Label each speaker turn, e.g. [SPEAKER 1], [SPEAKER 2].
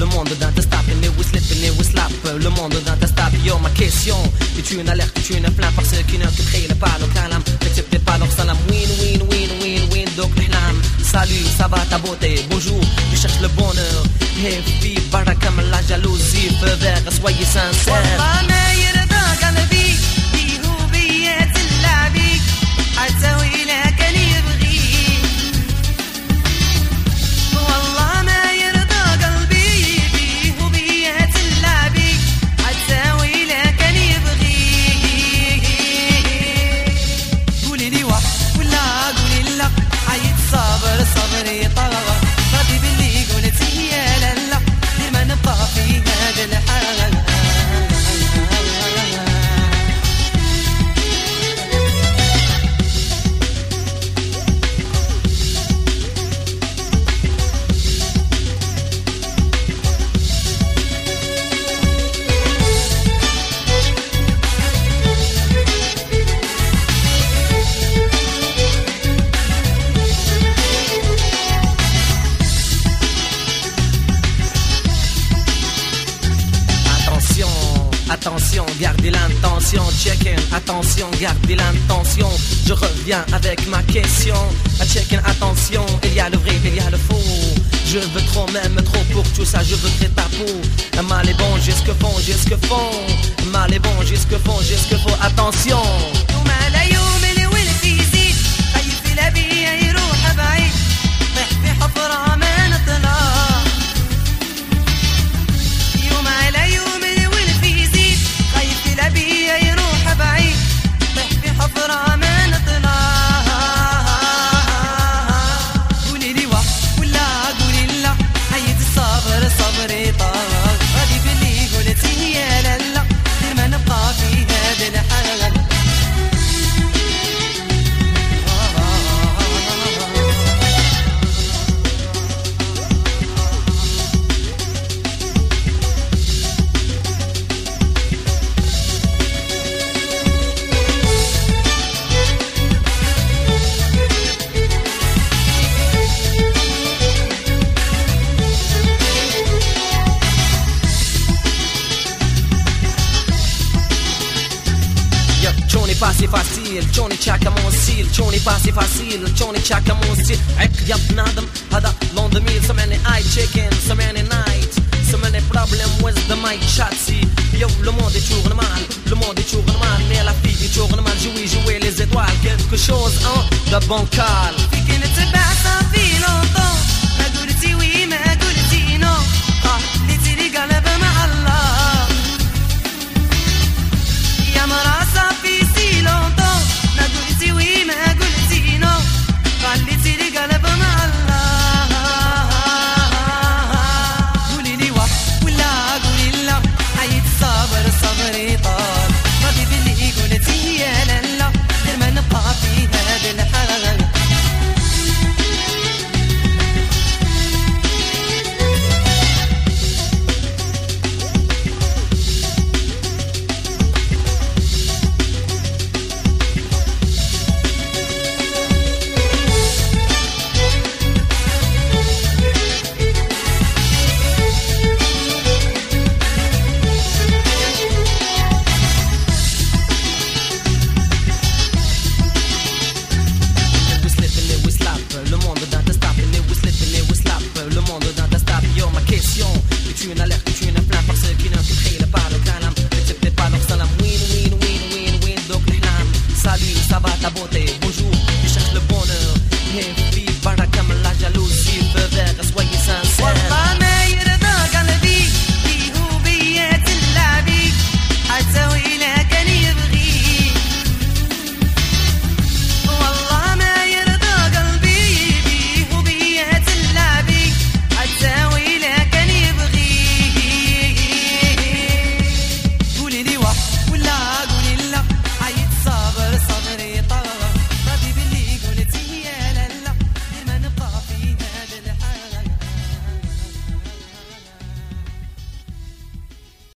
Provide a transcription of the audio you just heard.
[SPEAKER 1] Le monde dans d'un testap, et nous slipping, et slap. Le monde dans d'un testap, yo, ma question. Et tu une alerte, tu une plainte parce que ne te crée pas le calam. N'acceptez pas leur salam. Win, win, win, win, win, donc l'hnam. Salut, ça va ta beauté, bonjour, je cherche le bonheur. Heavy, baraka, la jalousie, feu vert, soyez
[SPEAKER 2] sincères.
[SPEAKER 1] Attention, gardez l'intention, check in, attention, gardez l'intention. Je reviens avec ma question. À check in, attention, il y a le vrai, il y a le faux. Je veux trop, même trop pour tout ça, je voudrais ta peau. Mal est bon, j'ai ce que font, j'ai ce que. Mal est bon, j'ai ce que font, j'ai ce que. Attention. Yo, ciò n'est pas si facile ciò n'est chaka mon style ciò n'est pas si facile ciò n'est chaka mon style عك يا بنادم هذا لون ضمير so many eye chicken so many nights so many problem with the mic chatsi Yo, le monde est toujours mal le monde est toujours mal mais la fille est toujours mal jouer jouer les étoiles quelque chose hein, de bancal
[SPEAKER 2] فيك نتبع صافي